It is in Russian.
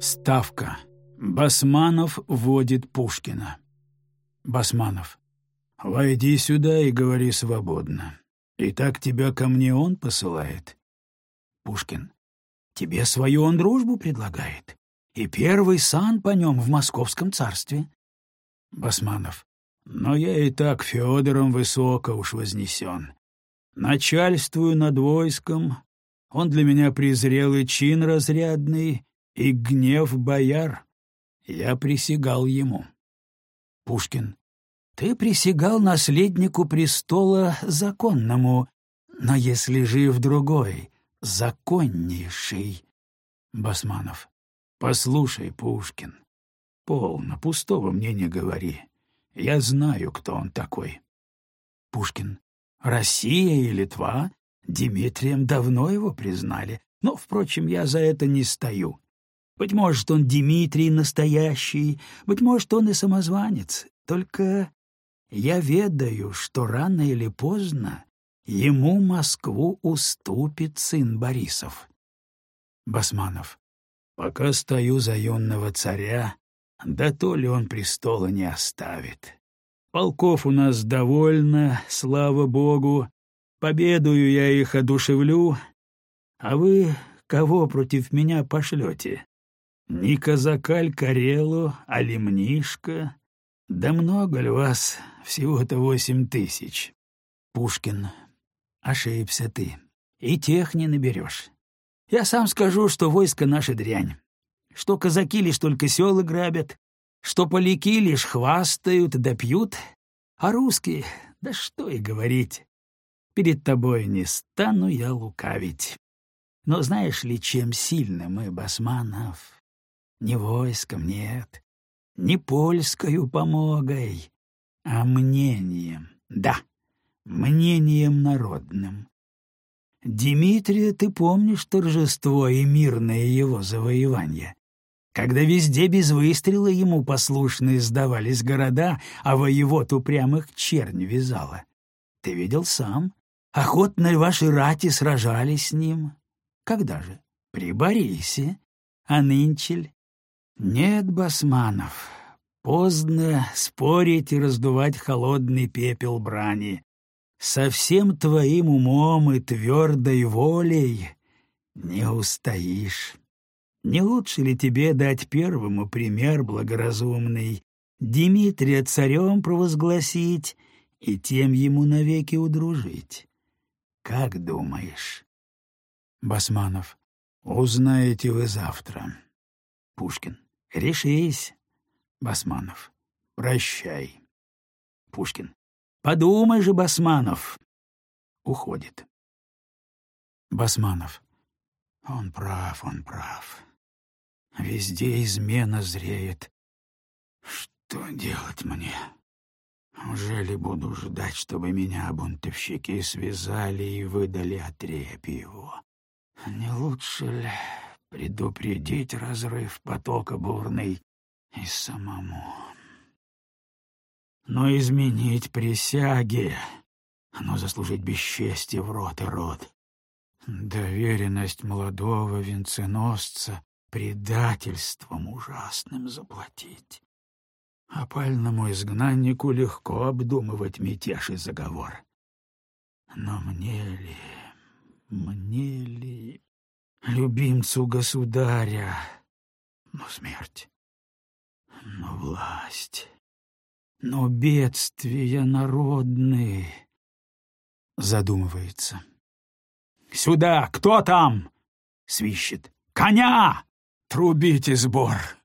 Ставка. Басманов водит Пушкина. Басманов. «Войди сюда и говори свободно. И так тебя ко мне он посылает?» Пушкин. «Тебе свою он дружбу предлагает. И первый сан по нем в московском царстве». Басманов. «Но я и так Федором высоко уж вознесен. Начальствую над войском, он для меня презрелый чин разрядный и гнев бояр. Я присягал ему». Пушкин. «Ты присягал наследнику престола законному, но если жив другой, законнейший». Басманов. «Послушай, Пушкин, полно, пустого мне не говори. Я знаю, кто он такой». Пушкин. «Россия и Литва Дмитрием давно его признали, но, впрочем, я за это не стою. Быть может, он Дмитрий настоящий, быть может, он и самозванец. Только я ведаю, что рано или поздно ему Москву уступит сын Борисов. Басманов. Пока стою за юного царя, да то ли он престола не оставит. Полков у нас довольно, слава богу, Победую я их одушевлю, а вы кого против меня пошлете? Не казакаль Карелу, а лимнишка? Да много ли вас? Всего-то восемь тысяч. Пушкин. Ошибся ты. И тех не наберешь. Я сам скажу, что войско наше дрянь. Что казаки лишь только селы грабят, что поляки лишь хвастают да пьют, а русские, да что и говорить, Перед тобой не стану я лукавить. Но знаешь ли, чем сильны мы, Басманов? Не войском, нет, не польскою помогой, а мнением, да, мнением народным. Дмитрия, ты помнишь торжество и мирное его завоевание? Когда везде без выстрела ему послушные сдавались города, а воевод упрямых чернь вязала. Ты видел сам, Охотно ваши рати сражались с ним? Когда же? При Борисе. А нынче Нет, Басманов, поздно спорить и раздувать холодный пепел брани. Со всем твоим умом и твердой волей не устоишь. Не лучше ли тебе дать первому пример благоразумный, Дмитрия царем провозгласить и тем ему навеки удружить? Как думаешь? Басманов. Узнаете вы завтра. Пушкин. Решись. Басманов. Прощай. Пушкин. Подумай же, Басманов. Уходит. Басманов. Он прав, он прав. Везде измена зреет. Что делать мне? Ужели буду ждать, чтобы меня бунтовщики связали и выдали отрепьеву? Не лучше ли предупредить разрыв потока бурный и самому? Но изменить присяги, но заслужить бесчестье в рот и рот. Доверенность молодого венценосца предательством ужасным заплатить. Опальному изгнаннику легко обдумывать мятеж и заговор. Но мне ли, мне ли, любимцу государя, но смерть, но власть, но бедствия народные, задумывается. «Сюда! Кто там?» — свищет. «Коня! Трубите сбор!»